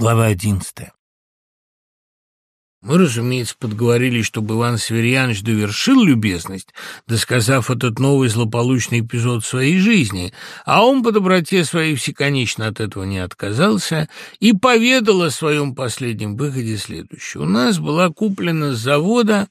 Глава одиннадцатая. Мы, разумеется, подговорили, чтобы Иван Северьянович довершил любезность, досказав этот новый злополучный эпизод своей жизни, а он по доброте своей всеконечно от этого не отказался и поведал о своем последнем выходе следующее. У нас была куплена с завода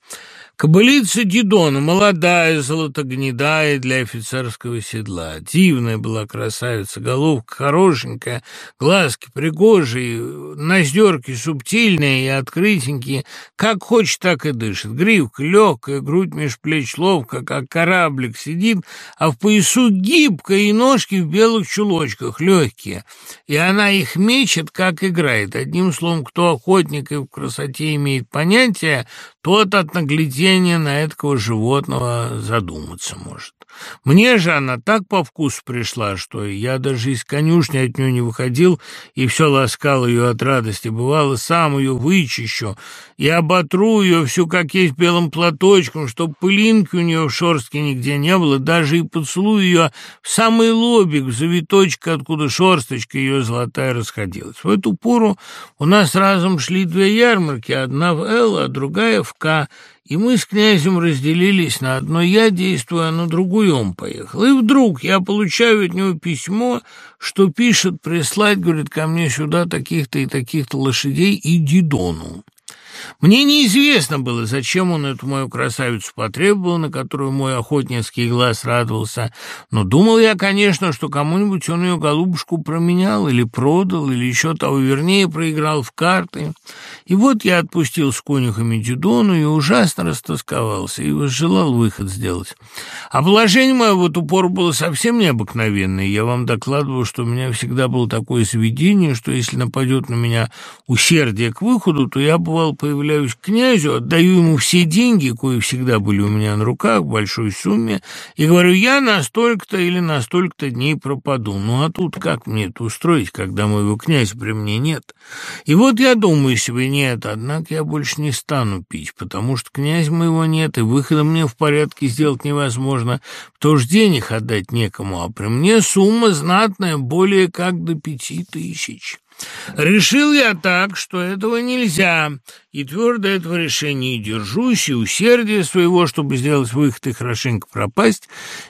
Кобылица Дидона, молодая, золотогнедая для офицерского седла. Дивная была красавица, головка хорошенькая, глазки пригожие, наздерки субтильные и открытенькие, как хочет, так и дышит. Гривка легкая, грудь меж плеч ловко, как кораблик сидит, а в поясу гибкая и ножки в белых чулочках, легкие. И она их мечет, как играет. Одним словом, кто охотник и в красоте имеет понятие, тот от наглядения на этого животного задуматься может. Мне же она так по вкусу пришла, что я даже из конюшни от нее не выходил и все ласкал ее от радости. Бывало, сам ее вычищу и оботру ее всю, как есть, белым платочком, чтоб пылинки у нее в шорстке нигде не было, даже и поцелую ее в самый лобик, в завиточек, откуда шорсточка ее золотая расходилась. В эту пору у нас разом шли две ярмарки, одна в Л, а другая в в и мы с князем разделились на одно я действую, а на другую он поехал. И вдруг я получаю от него письмо, что пишет прислать, говорит, ко мне сюда таких-то и таких-то лошадей и Дидону. Мне неизвестно было, зачем он эту мою красавицу потребовал, на которую мой охотницкий глаз радовался, но думал я, конечно, что кому-нибудь он ее голубушку променял или продал, или еще того вернее проиграл в карты. И вот я отпустил с конюхами Дюдону и ужасно растосковался, и желал выход сделать. А положение мое в эту пору было совсем необыкновенное. Я вам докладываю, что у меня всегда было такое заведение, что если нападет на меня усердие к выходу, то я, бывал, по появляюсь к князю, отдаю ему все деньги, кои всегда были у меня на руках, в большой сумме, и говорю, я на столько-то или на столько-то дней пропаду. Ну, а тут как мне это устроить, когда моего князя при мне нет? И вот я думаю себе, нет, однако я больше не стану пить, потому что князя моего нет, и выхода мне в порядке сделать невозможно, потому что денег отдать некому, а при мне сумма знатная, более как до пяти тысяч». Решил я так, что этого нельзя, и твердо этого решения держусь, и усердие своего, чтобы сделать выход и хорошенько пропасть,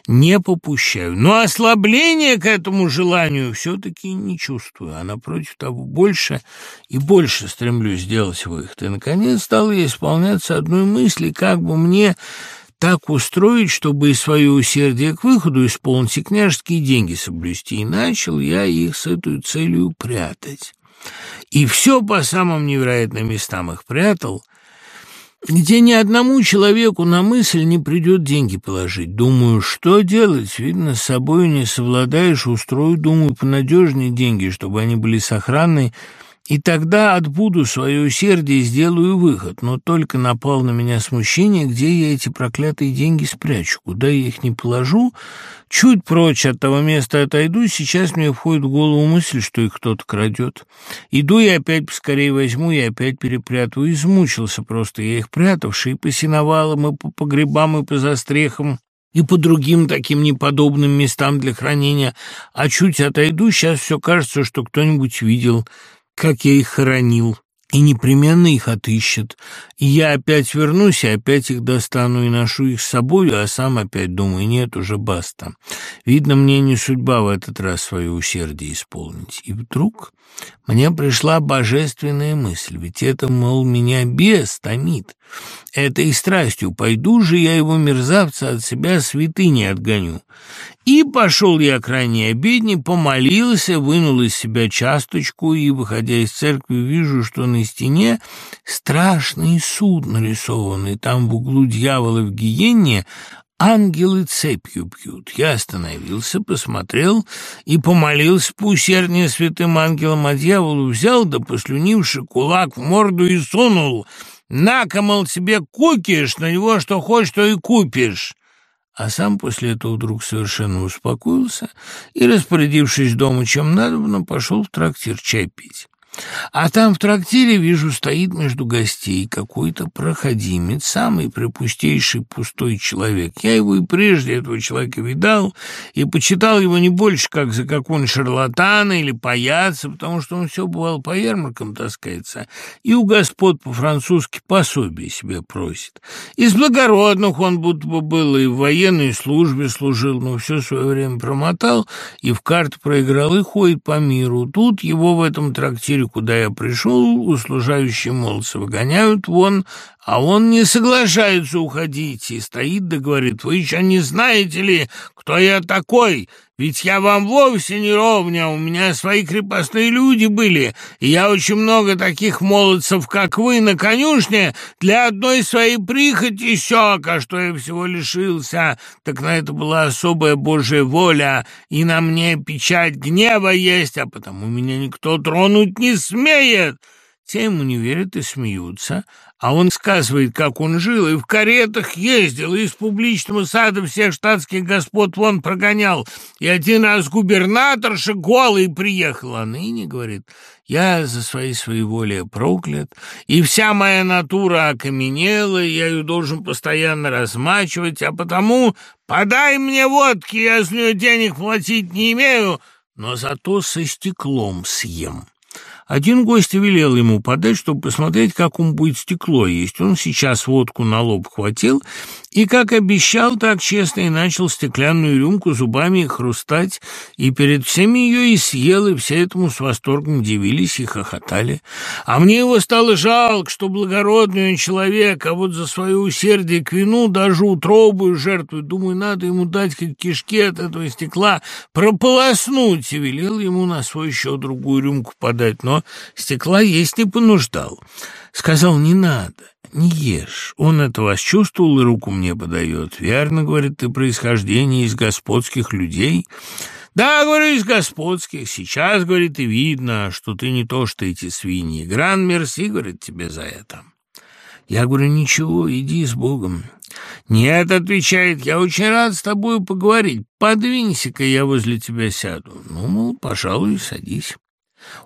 не попущаю. Но ослабления к этому желанию все-таки не чувствую, а напротив того больше и больше стремлюсь сделать выход. И, наконец, стал я исполняться одной мысли, как бы мне так устроить, чтобы и свое усердие к выходу исполнить и княжеские деньги соблюсти, и начал я их с этой целью прятать. И все по самым невероятным местам их прятал, где ни одному человеку на мысль не придет деньги положить. Думаю, что делать? Видно, с собой не совладаешь, устрою, думаю, понадежнее деньги, чтобы они были сохранны, и тогда отбуду свое усердие и сделаю выход. Но только напал на меня смущение, где я эти проклятые деньги спрячу, куда я их не положу. Чуть прочь от того места отойду, сейчас мне входит в голову мысль, что их кто-то крадет. Иду и опять поскорее возьму и опять перепрятываю. Измучился просто я их прятавший, и по сеновалам, и по погребам, и по застрехам и по другим таким неподобным местам для хранения, а чуть отойду, сейчас все кажется, что кто-нибудь видел как я их хоронил, и непременно их отыщет. И я опять вернусь, и опять их достану и ношу их с собой, а сам опять думаю, нет, уже баста. Видно, мне не судьба в этот раз свое усердие исполнить. И вдруг мне пришла божественная мысль, ведь это, мол, меня бес томит. Этой страстью пойду же я его мерзавца от себя святыни отгоню. И пошел я к ранней обедне, помолился, вынул из себя часточку и, выходя из церкви, вижу, что на стене страшный суд нарисованный. Там в углу дьявола в гиенне ангелы цепью бьют. Я остановился, посмотрел и помолился поусерднее святым ангелам, а дьяволу взял, да послюнивший кулак в морду и сунул. «На-ка, тебе кукиш, на него что хочешь, то и купишь». А сам после этого вдруг совершенно успокоился и, распорядившись дома чем надобно, пошел в трактир чай пить. А там в трактире, вижу, стоит между гостей какой-то проходимец, самый припустейший пустой человек. Я его и прежде, этого человека, видал, и почитал его не больше, как за какого-нибудь шарлатана или паяца, потому что он все бывал по ярмаркам таскается, и у господ по-французски пособие себе просит. Из благородных он будто бы был, и в военной службе служил, но все свое время промотал, и в карты проиграл, и ходит по миру. Тут его в этом трактире куда я пришел, услужающие молодцы выгоняют вон, а он не соглашается уходить и стоит да говорит, «Вы еще не знаете ли, кто я такой? Ведь я вам вовсе не ровня, у меня свои крепостные люди были, и я очень много таких молодцев, как вы, на конюшне для одной своей прихоти сёк, а что я всего лишился, так на это была особая Божья воля, и на мне печать гнева есть, а потому меня никто тронуть не смеет». Те ему не верят и смеются, а он сказывает, как он жил, и в каретах ездил, и из публичного сада всех штатских господ вон прогонял, и один раз губернаторша голый приехал, а ныне, говорит, я за своей своеволие проклят, и вся моя натура окаменела, я ее должен постоянно размачивать, а потому подай мне водки, я с нее денег платить не имею, но зато со стеклом съем». Один гость велел ему подать, чтобы посмотреть, как он будет стекло есть. Он сейчас водку на лоб хватил и, как обещал, так честно и начал стеклянную рюмку зубами хрустать, и перед всеми ее и съел, и все этому с восторгом дивились и хохотали. А мне его стало жалко, что благородный он человек, а вот за свое усердие к вину даже утробую жертву. Думаю, надо ему дать как кишки от этого стекла прополоснуть, и велел ему на свой еще другую рюмку подать, но стекла есть не понуждал. Сказал, не надо, не ешь. Он это вас чувствовал и руку мне подает. Верно, говорит, ты происхождение из господских людей. Да, говорю, из господских. Сейчас, говорит, и видно, что ты не то, что эти свиньи. Гран мерси, говорит, тебе за это. Я говорю, ничего, иди с Богом. «Нет», — отвечает, — «я очень рад с тобой поговорить. Подвинься-ка, я возле тебя сяду». Ну, мол, пожалуй, садись.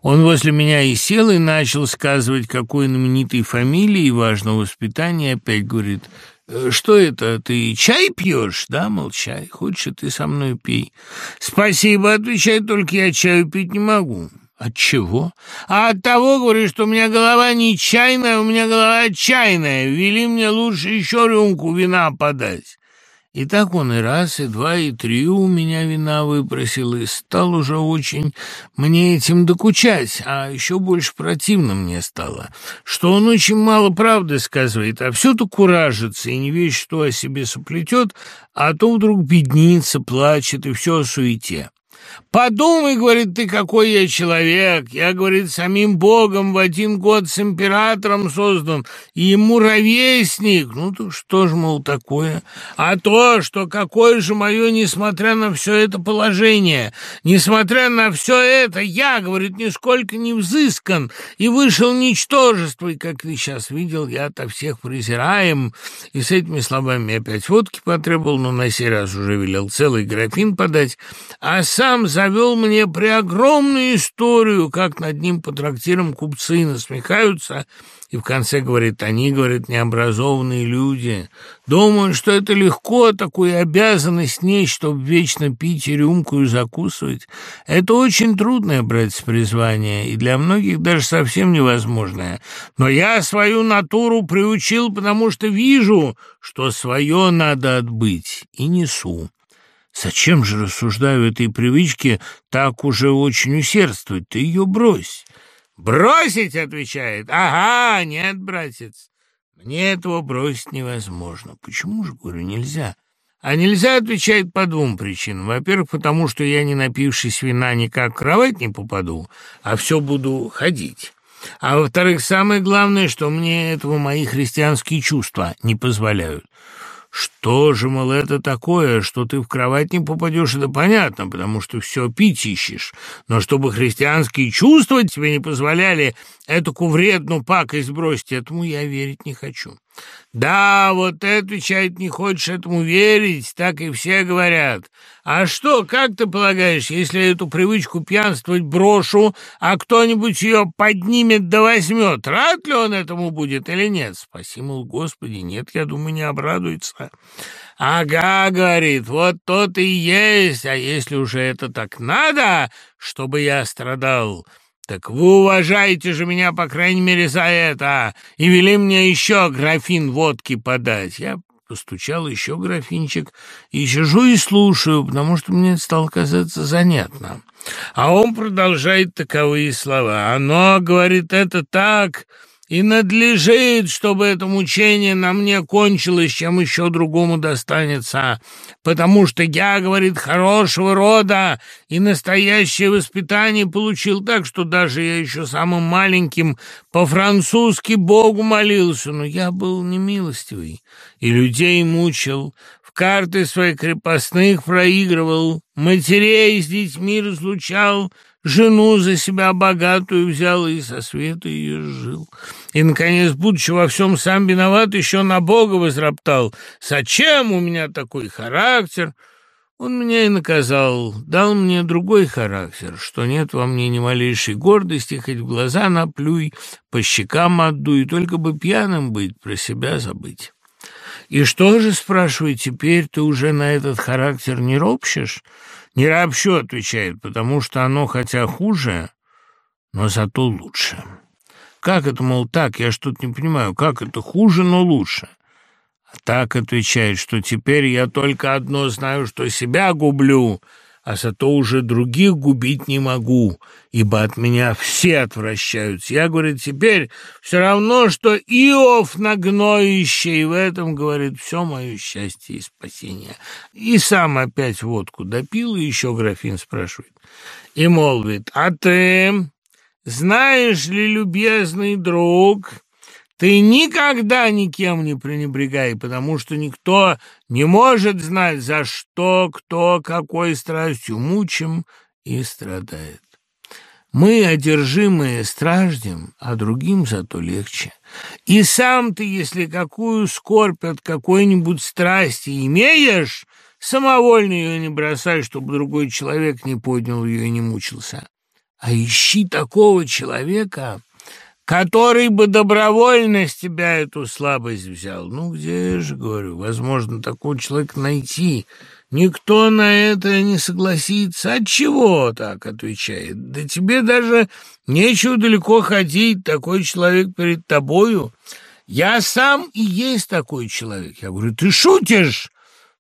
Он возле меня и сел, и начал сказывать, какой знаменитой фамилии и важного воспитания. Опять говорит, «Э, «Что это, ты чай пьешь?» «Да, мол, чай. Хочешь, ты со мной пей». «Спасибо», — отвечает, «только я чаю пить не могу». «От чего?» «А от того, говорю, что у меня голова не чайная, у меня голова чайная. Вели мне лучше еще рюмку вина подать». И так он и раз, и два, и три у меня вина выпросил, и стал уже очень мне этим докучать, а еще больше противно мне стало, что он очень мало правды сказывает, а все-то куражится и не весь что о себе соплетет, а то вдруг беднится, плачет, и все о суете. «Подумай, — говорит, — ты какой я человек. Я, — говорит, — самим Богом в один год с императором создан, и ему ровесник. Ну, так что ж, мол, такое? А то, что какое же мое, несмотря на все это положение, несмотря на все это, я, — говорит, — нисколько не взыскан и вышел ничтожество, и, как ты сейчас видел, я-то всех презираем». И с этими словами опять водки потребовал, но на сей раз уже велел целый графин подать, а сам сам завел мне преогромную историю, как над ним по трактирам купцы насмехаются, и в конце говорит, они, говорят, необразованные люди. Думаю, что это легко, такую обязанность нечь, чтобы вечно пить и рюмку и закусывать. Это очень трудное, брать призвание, и для многих даже совсем невозможное. Но я свою натуру приучил, потому что вижу, что свое надо отбыть, и несу. Зачем же, рассуждаю, этой привычке так уже очень усердствовать? Ты ее брось. «Бросить?» — отвечает. «Ага, нет, братец, мне этого бросить невозможно». «Почему же, говорю, нельзя?» А нельзя, отвечает, по двум причинам. Во-первых, потому что я, не напившись вина, никак в кровать не попаду, а все буду ходить. А во-вторых, самое главное, что мне этого мои христианские чувства не позволяют. Что же, мол, это такое, что ты в кровать не попадешь, это понятно, потому что все пить ищешь. Но чтобы христианские чувства тебе не позволяли эту вредную пакость бросить, этому я верить не хочу. Да, вот это, отвечает, не хочешь этому верить, так и все говорят. А что, как ты полагаешь, если эту привычку пьянствовать брошу, а кто-нибудь ее поднимет да возьмет, рад ли он этому будет или нет? Спаси, мол, Господи, нет, я думаю, не обрадуется. Ага, говорит, вот тот и есть, а если уже это так надо, чтобы я страдал... «Так вы уважаете же меня, по крайней мере, за это, и вели мне еще графин водки подать». Я постучал еще графинчик и сижу и слушаю, потому что мне стало казаться занятно. А он продолжает таковые слова. «Оно, — говорит, — это так...» И надлежит, чтобы это мучение на мне кончилось, чем еще другому достанется, потому что я, говорит, хорошего рода и настоящее воспитание получил так, что даже я еще самым маленьким по-французски Богу молился, но я был немилостивый и людей мучил, в карты своих крепостных проигрывал, матерей с детьми разлучал, жену за себя богатую взял и со света ее жил. И, наконец, будучи во всем сам виноват, еще на Бога возроптал. «Зачем у меня такой характер?» Он меня и наказал, дал мне другой характер, что нет во мне ни малейшей гордости, хоть в глаза наплюй, по щекам отдуй, только бы пьяным быть, про себя забыть. «И что же, спрашиваю, теперь ты уже на этот характер не ропщешь?» «Не ропщу», — отвечает, «потому что оно хотя хуже, но зато лучше». «Как это, мол, так? Я что-то не понимаю. Как это хуже, но лучше?» А так отвечает, что теперь я только одно знаю, что себя гублю, а зато уже других губить не могу, ибо от меня все отвращаются. Я, говорит, теперь все равно, что Иов на и в этом, говорит, все мое счастье и спасение. И сам опять водку допил, и еще графин спрашивает. И молвит, а ты знаешь ли, любезный друг, ты никогда никем не пренебрегай, потому что никто не может знать, за что кто какой страстью мучим и страдает. Мы, одержимые, страждем, а другим зато легче. И сам ты, если какую скорбь от какой-нибудь страсти имеешь, самовольно ее не бросай, чтобы другой человек не поднял ее и не мучился. А ищи такого человека, который бы добровольно с тебя эту слабость взял. Ну, где же, говорю, возможно, такого человека найти? Никто на это не согласится. От чего так, отвечает? Да тебе даже нечего далеко ходить, такой человек перед тобою. Я сам и есть такой человек. Я говорю, ты шутишь?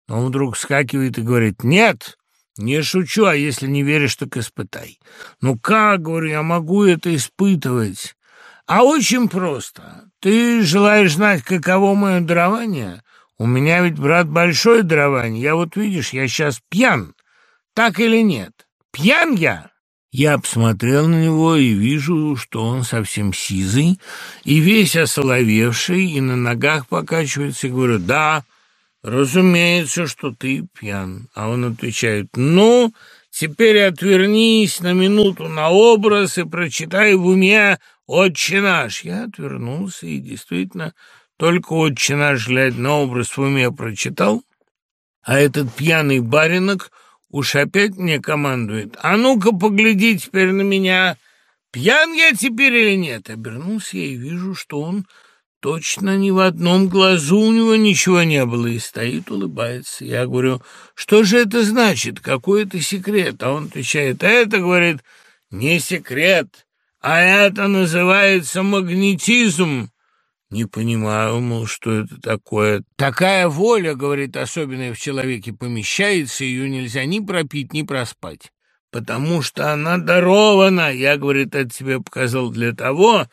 Он вдруг вскакивает и говорит, нет, не шучу, а если не веришь, так испытай. Ну как, говорю, я могу это испытывать? А очень просто. Ты желаешь знать, каково мое дарование? У меня ведь, брат, большое дарование. Я вот, видишь, я сейчас пьян. Так или нет? Пьян я? Я посмотрел на него и вижу, что он совсем сизый и весь осоловевший, и на ногах покачивается, и говорю, да, разумеется, что ты пьян. А он отвечает, ну, теперь отвернись на минуту на образ и прочитай в уме «Отче наш!» Я отвернулся и действительно только «Отче наш», глядя на образ в уме, прочитал, а этот пьяный баринок уж опять мне командует. «А ну-ка, погляди теперь на меня! Пьян я теперь или нет?» Обернулся я и вижу, что он точно ни в одном глазу у него ничего не было, и стоит, улыбается. Я говорю, что же это значит, какой это секрет? А он отвечает, это, говорит, не секрет, а это называется магнетизм. Не понимаю, мол, что это такое. Такая воля, говорит, особенная в человеке помещается, ее нельзя ни пропить, ни проспать. Потому что она дарована. Я, говорит, это тебе показал для того,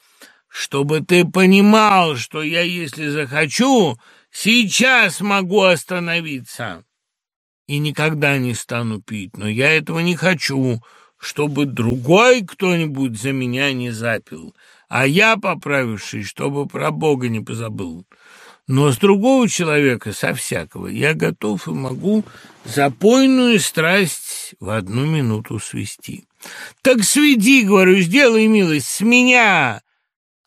чтобы ты понимал, что я, если захочу, сейчас могу остановиться и никогда не стану пить. Но я этого не хочу, чтобы другой кто-нибудь за меня не запил, а я, поправившись, чтобы про Бога не позабыл. Но с другого человека, со всякого, я готов и могу запойную страсть в одну минуту свести. Так сведи, говорю, сделай милость, с меня.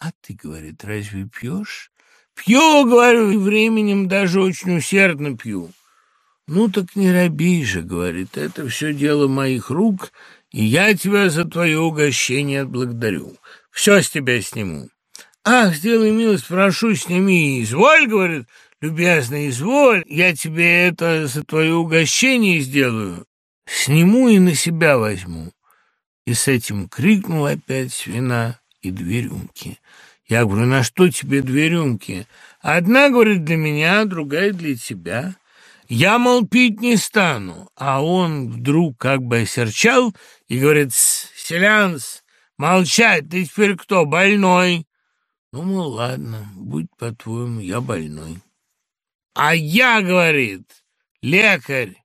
А ты, говорит, разве пьешь? Пью, говорю, и временем даже очень усердно пью. Ну так не робей же, говорит, это все дело моих рук, и я тебя за твое угощение отблагодарю. Все с тебя сниму. Ах, сделай милость, прошу, сними. Изволь, говорит, любезно, изволь, я тебе это за твое угощение сделаю. Сниму и на себя возьму. И с этим крикнул опять свина и две рюмки. Я говорю, на что тебе две рюмки? Одна, говорит, для меня, другая для тебя. Я, мол, пить не стану. А он вдруг как бы осерчал и говорит, селянс, молчать, ты теперь кто, больной? Ну, мол, ладно, будь по-твоему, я больной. А я, говорит, лекарь,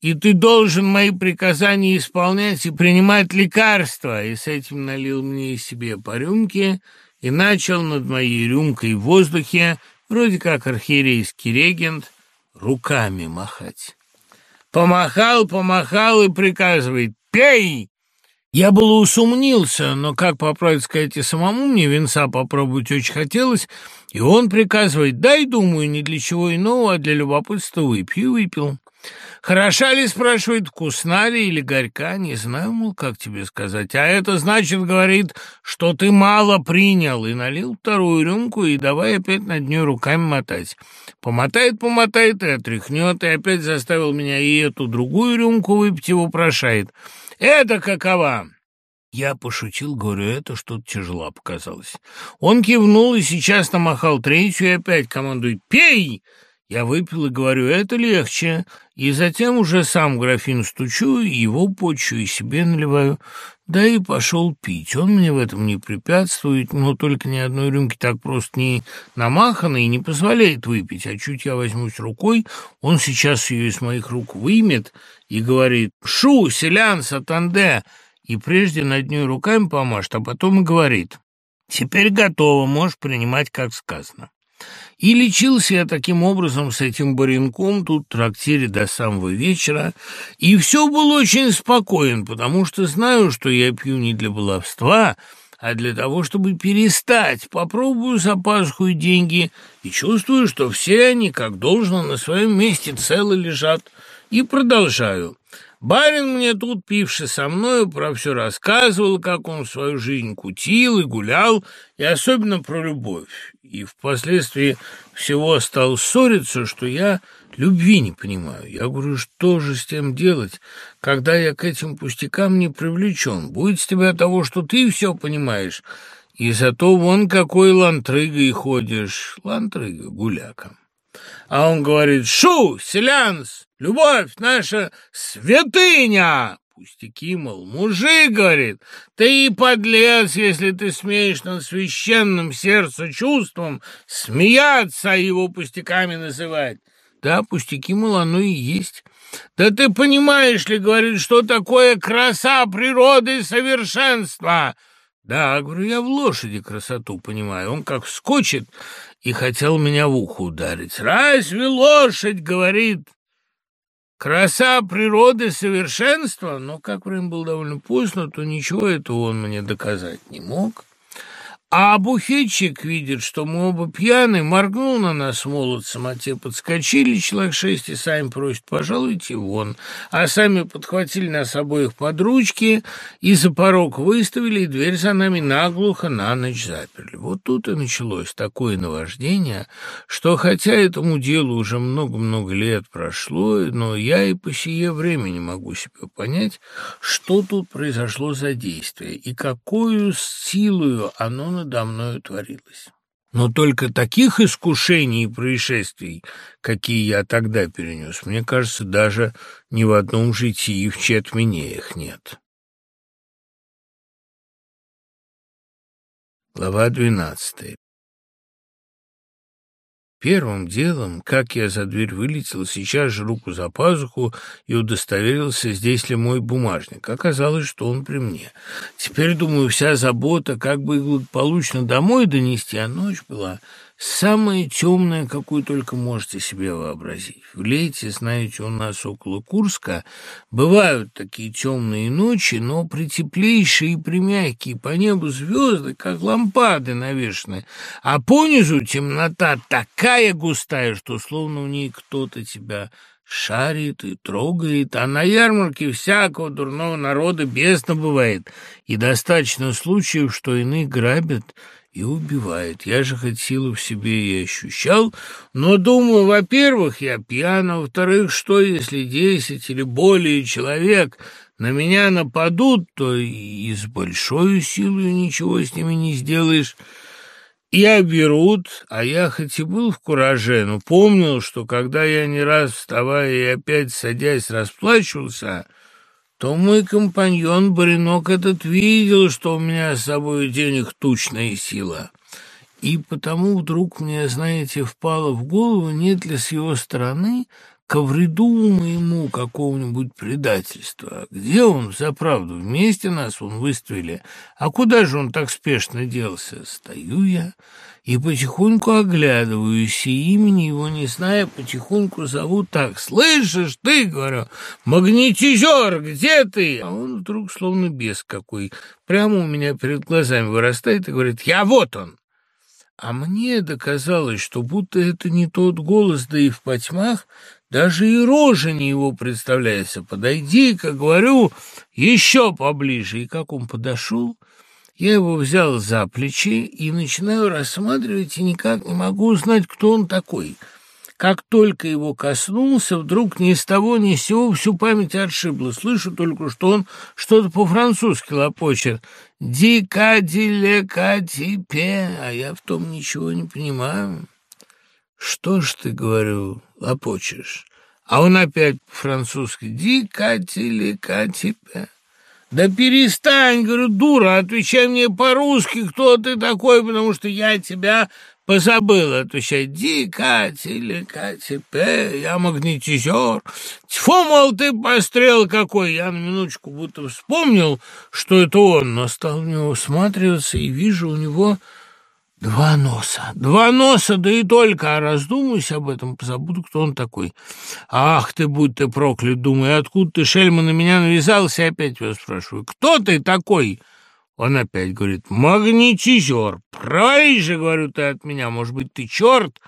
и ты должен мои приказания исполнять и принимать лекарства. И с этим налил мне себе по рюмке и начал над моей рюмкой в воздухе, вроде как архиерейский регент, руками махать. Помахал, помахал и приказывает «Пей!» Я было усомнился, но, как по сказать, и самому мне венца попробовать очень хотелось, и он приказывает «Дай, думаю, не для чего иного, а для любопытства выпью» и выпил. Хороша ли, спрашивает, вкусна ли или горька, не знаю, мол, как тебе сказать. А это значит, говорит, что ты мало принял, и налил вторую рюмку, и давай опять над ней руками мотать. Помотает, помотает и отряхнет, и опять заставил меня и эту другую рюмку выпить и вопрошает. Это какова? Я пошутил, говорю, это что-то тяжело показалось. Он кивнул и сейчас намахал третью и опять командует «Пей!» Я выпил и говорю, это легче, и затем уже сам графин стучу, его почу и себе наливаю, да и пошел пить. Он мне в этом не препятствует, но только ни одной рюмки так просто не намахано и не позволяет выпить, а чуть я возьмусь рукой, он сейчас ее из моих рук вымет и говорит «Шу, селян, сатанде!» и прежде над ней руками помашет, а потом и говорит «Теперь готово, можешь принимать, как сказано». И лечился я таким образом с этим баринком тут в трактире до самого вечера, и все был очень спокоен, потому что знаю, что я пью не для баловства, а для того, чтобы перестать. Попробую за пазуху и деньги, и чувствую, что все они, как должно, на своем месте целы лежат, и продолжаю. Барин мне тут, пивший со мною, про все рассказывал, как он свою жизнь кутил и гулял, и особенно про любовь. И впоследствии всего стал ссориться, что я любви не понимаю. Я говорю, что же с тем делать, когда я к этим пустякам не привлечен? Будет с тебя того, что ты все понимаешь, и зато вон какой лантрыгой ходишь. Лантрыга, гуляка. А он говорит, шу, селянс, любовь наша святыня. Пустяки, мол, мужик, говорит, ты и подлец, если ты смеешь над священным сердце чувством смеяться, а его пустяками называть. Да, пустяки, мол, оно и есть. Да ты понимаешь ли, говорит, что такое краса природы и совершенства? Да, говорю, я в лошади красоту понимаю. Он как вскочит и хотел меня в ухо ударить. «Разве лошадь, — говорит, — краса природы совершенства?» Но как время было довольно поздно, то ничего этого он мне доказать не мог. А буфетчик видит, что мы оба пьяны, моргнул на нас молодцем, а те подскочили, человек шесть, и сами просят, пожалуйте, вон. А сами подхватили нас обоих под ручки и за порог выставили, и дверь за нами наглухо на ночь заперли. Вот тут и началось такое наваждение, что хотя этому делу уже много-много лет прошло, но я и по сие время не могу себе понять, что тут произошло за действие и какую силою оно надо мною творилось. Но только таких искушений и происшествий, какие я тогда перенес, мне кажется, даже ни в одном житии в четмене их нет. Глава двенадцатая Первым делом, как я за дверь вылетел, сейчас же руку за пазуху и удостоверился, здесь ли мой бумажник. Оказалось, что он при мне. Теперь, думаю, вся забота, как бы их благополучно домой донести, а ночь была самое темное, какую только можете себе вообразить. В лете, знаете, у нас около Курска бывают такие темные ночи, но притеплейшие и примягкие, по небу звезды, как лампады навешаны, а понизу темнота такая густая, что словно в ней кто-то тебя шарит и трогает, а на ярмарке всякого дурного народа бездна бывает, и достаточно случаев, что иные грабят и убивает. Я же хоть силу в себе и ощущал, но думаю, во-первых, я пьян, а во-вторых, что если десять или более человек на меня нападут, то и с большой силой ничего с ними не сделаешь». И оберут, а я хоть и был в кураже, но помнил, что когда я не раз вставая и опять садясь расплачивался, то мой компаньон Баринок этот видел, что у меня с собой денег тучная сила. И потому вдруг мне, знаете, впало в голову, нет ли с его стороны ко вреду моему какого-нибудь предательства. Где он, за правду? Вместе нас он выставили. А куда же он так спешно делся? Стою я и потихоньку оглядываюсь, и имени его не зная, потихоньку зову так. «Слышишь ты, — говорю, — магнетизер, где ты?» А он вдруг словно бес какой, прямо у меня перед глазами вырастает и говорит, «Я вот он!» А мне доказалось, что будто это не тот голос, да и в потьмах даже и рожа не его представляется. Подойди, как говорю, еще поближе. И как он подошел, я его взял за плечи и начинаю рассматривать, и никак не могу узнать, кто он такой. Как только его коснулся, вдруг ни с того ни с сего всю память отшибло. Слышу только, что он что-то по-французски лопочет. «Дикадилека-типе», а я в том ничего не понимаю. «Что ж ты, — говорю, — лопочешь?» А он опять по-французски «Ди-кати-ли-кати-пе». «Да перестань, — говорю, — дура, отвечай мне по-русски, кто ты такой, потому что я тебя позабыл отвечать. Ди-кати-ли-кати-пе, я магнетизер. Тьфу, мол, ты пострел какой!» Я на минуточку будто вспомнил, что это он, но стал в него всматриваться и вижу у него Два носа, два носа, да и только, а раздумаюсь об этом, позабуду, кто он такой. Ах ты, будь ты проклят, думаю, откуда ты, шельма, на меня навязался, опять его спрашиваю, кто ты такой? Он опять говорит, магнетизер, провались же, говорю, ты от меня, может быть, ты черт?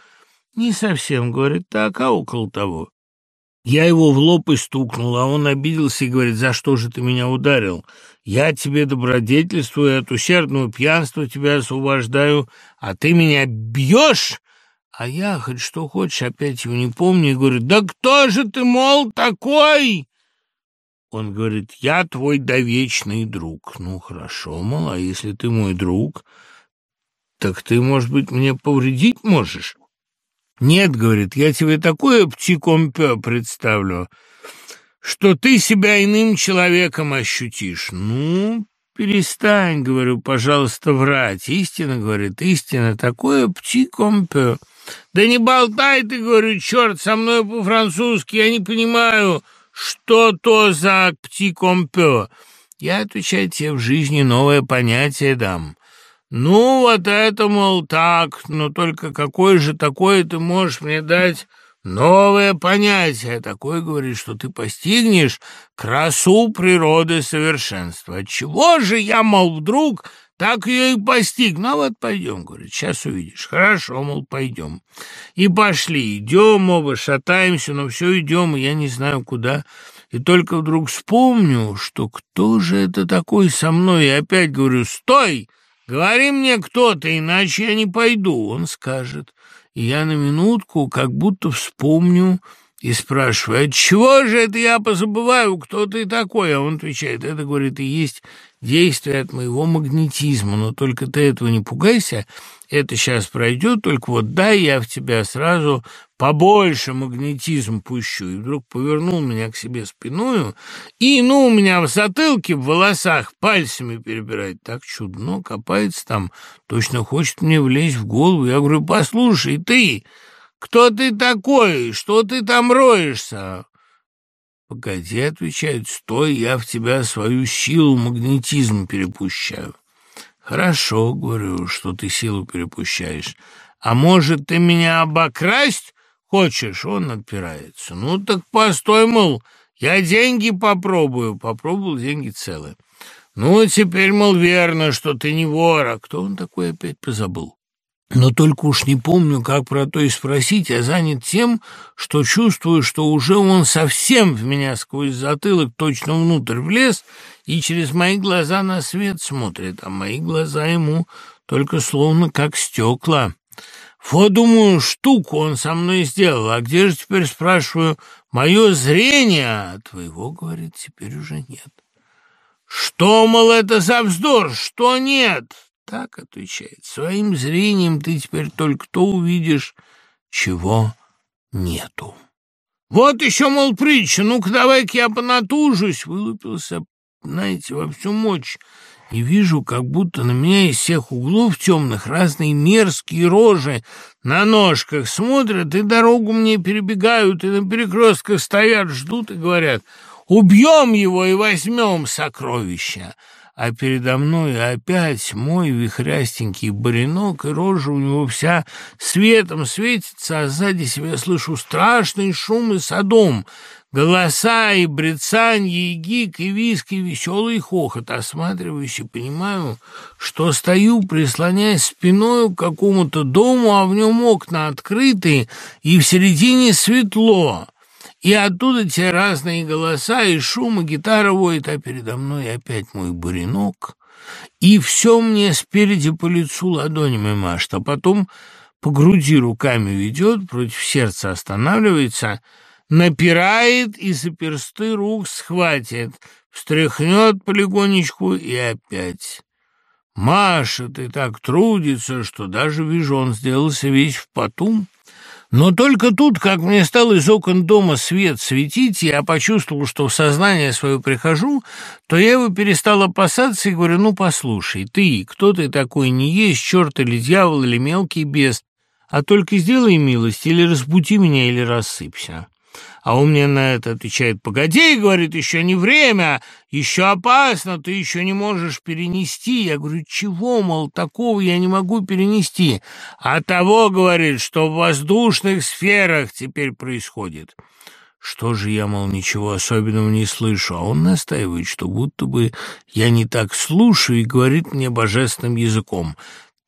Не совсем, говорит, так, а около того. Я его в лоб и стукнул, а он обиделся и говорит, за что же ты меня ударил? Я тебе добродетельствую, от усердного пьянства тебя освобождаю, а ты меня бьешь? А я хоть что хочешь, опять его не помню, и говорю, да кто же ты, мол, такой? Он говорит, я твой довечный друг. Ну, хорошо, мол, а если ты мой друг, так ты, может быть, мне повредить можешь? «Нет, — говорит, — я тебе такое птикомпе представлю, что ты себя иным человеком ощутишь. Ну, перестань, — говорю, — пожалуйста, врать. Истина, — говорит, — истина, такое птикомпе. Да не болтай ты, — говорю, — черт, со мной по-французски, я не понимаю, что то за птикомпе. Я, отвечаю, тебе в жизни новое понятие дам». «Ну, вот это, мол, так, но только какое же такое ты можешь мне дать новое понятие? Такое, говорит, что ты постигнешь красу природы совершенства. Отчего же я, мол, вдруг так ее и постиг? Ну, вот пойдем, говорит, сейчас увидишь. Хорошо, мол, пойдем. И пошли, идем оба, шатаемся, но все идем, и я не знаю, куда. И только вдруг вспомню, что кто же это такой со мной, и опять говорю, «Стой!» Говори мне, кто ты, иначе я не пойду, он скажет. И я на минутку как будто вспомню и спрашиваю, чего же это я позабываю, кто ты такой? А он отвечает, это, говорит, и есть действие от моего магнетизма, но только ты этого не пугайся, это сейчас пройдет, только вот дай я в тебя сразу побольше магнетизм пущу. И вдруг повернул меня к себе спиною, и, ну, у меня в затылке, в волосах пальцами перебирать. Так чудно, копается там, точно хочет мне влезть в голову. Я говорю, послушай, ты, кто ты такой, что ты там роешься? «Погоди», — отвечает, — «стой, я в тебя свою силу, магнетизм перепущаю». «Хорошо», — говорю, — «что ты силу перепущаешь, А может, ты меня обокрасть хочешь?» Он отпирается. «Ну так постой, мол, я деньги попробую». Попробовал, деньги целые. «Ну, теперь, мол, верно, что ты не вор, а кто он такой опять позабыл?» Но только уж не помню, как про то и спросить, а занят тем, что чувствую, что уже он совсем в меня сквозь затылок точно внутрь влез и через мои глаза на свет смотрит, а мои глаза ему только словно как стекла. Вот, думаю, штуку он со мной сделал, а где же теперь, спрашиваю, мое зрение? А твоего, говорит, теперь уже нет. Что, мол, это за вздор, что нет? Так отвечает, своим зрением ты теперь только то увидишь, чего нету. Вот еще, мол, притча, ну-ка давай-ка я понатужусь, вылупился, знаете, во всю мощь, и вижу, как будто на меня из всех углов темных разные мерзкие рожи на ножках смотрят и дорогу мне перебегают, и на перекрестках стоят, ждут и говорят — Убьем его и возьмем сокровища. А передо мной опять мой вихрястенький баринок, и рожа у него вся светом светится, а сзади себя слышу страшный шум и садом, голоса и брецанье, и гик, и виск, и веселый хохот. Осматриваюсь понимаю, что стою, прислоняясь спиной к какому-то дому, а в нем окна открыты, и в середине светло. И оттуда те разные голоса, и шум, и гитара воет, а передо мной опять мой буренок. И все мне спереди по лицу ладонями машет, а потом по груди руками ведет, против сердца останавливается, напирает и за персты рук схватит, встряхнет полигонечку и опять. Машет и так трудится, что даже, вижу, он сделался весь в поту. Но только тут, как мне стал из окон дома свет светить, я почувствовал, что в сознание свое прихожу, то я его перестал опасаться и говорю, ну, послушай, ты, кто ты такой, не есть черт или дьявол или мелкий бес, а только сделай милость или разбуди меня, или рассыпься. А он мне на это отвечает, погоди, говорит, еще не время, еще опасно, ты еще не можешь перенести. Я говорю, чего, мол, такого я не могу перенести. А того, говорит, что в воздушных сферах теперь происходит. Что же я, мол, ничего особенного не слышу, а он настаивает, что будто бы я не так слушаю и говорит мне божественным языком.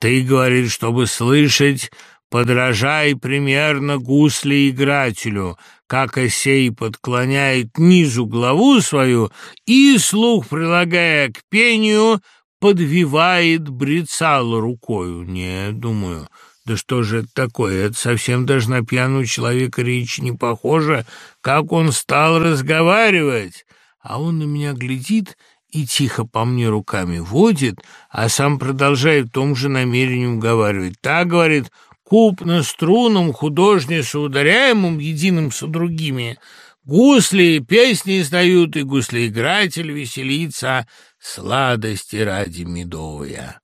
Ты, говорит, чтобы слышать, подражай примерно гусле-игрателю, как осей подклоняет низу главу свою и, слух прилагая к пению, подвивает брецало рукою. Не, думаю, да что же это такое? Это совсем даже на пьяного человека речь не похоже, как он стал разговаривать. А он на меня глядит и тихо по мне руками водит, а сам продолжает в том же намерении уговаривать. Так, говорит, купно струнам художнице ударяемым единым со другими. Гусли песни издают, и гуслеигратель веселится, сладости ради медовая.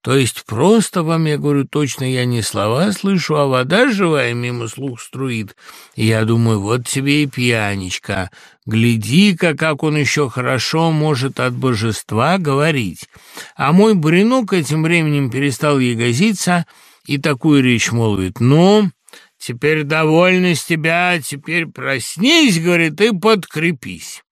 То есть просто вам, я говорю, точно я не слова слышу, а вода живая мимо слух струит. И я думаю, вот тебе и пьяничка. Гляди-ка, как он еще хорошо может от божества говорить. А мой буренок этим временем перестал ягозиться, и такую речь молвит. «Ну, теперь довольно с тебя, теперь проснись, — говорит, — и подкрепись».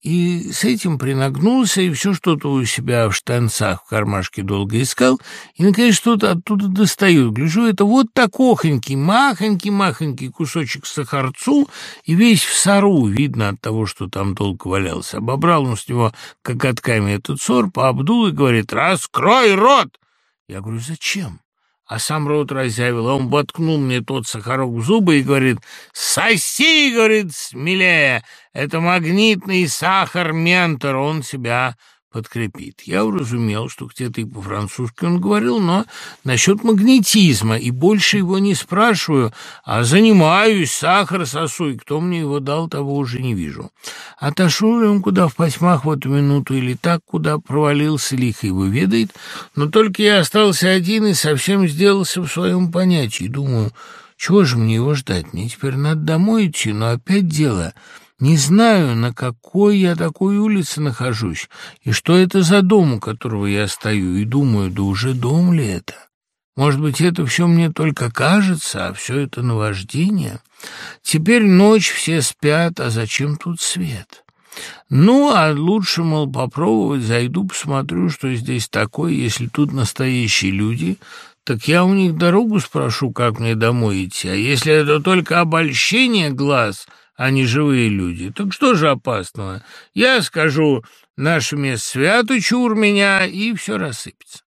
И с этим принагнулся, и все что-то у себя в штанцах в кармашке долго искал, и, наконец, что-то оттуда достает. Гляжу, это вот такохонький, махонький-махонький кусочек сахарцу, и весь в сору, видно от того, что там долго валялся. Обобрал он с него коготками этот сор, пообдул и говорит, «Раскрой рот!» Я говорю, «Зачем?» А сам рот разъявил. А он воткнул мне тот сахарок в зубы и говорит, «Соси!» — говорит, смелее. «Это магнитный сахар-ментор, он себя подкрепит. Я уразумел, что где-то и по-французски он говорил, но насчет магнетизма, и больше его не спрашиваю, а занимаюсь, сахар сосу, и кто мне его дал, того уже не вижу. Отошел ли он куда в потьмах в эту минуту, или так, куда провалился, лихо его ведает, но только я остался один и совсем сделался в своем понятии. Думаю, чего же мне его ждать? Мне теперь надо домой идти, но опять дело — не знаю, на какой я такой улице нахожусь, и что это за дом, у которого я стою, и думаю, да уже дом ли это? Может быть, это все мне только кажется, а все это наваждение? Теперь ночь, все спят, а зачем тут свет? Ну, а лучше, мол, попробовать, зайду, посмотрю, что здесь такое, если тут настоящие люди, так я у них дорогу спрошу, как мне домой идти. А если это только обольщение глаз, а не живые люди, так что же опасного? Я скажу, место свято, чур меня, и все рассыпется.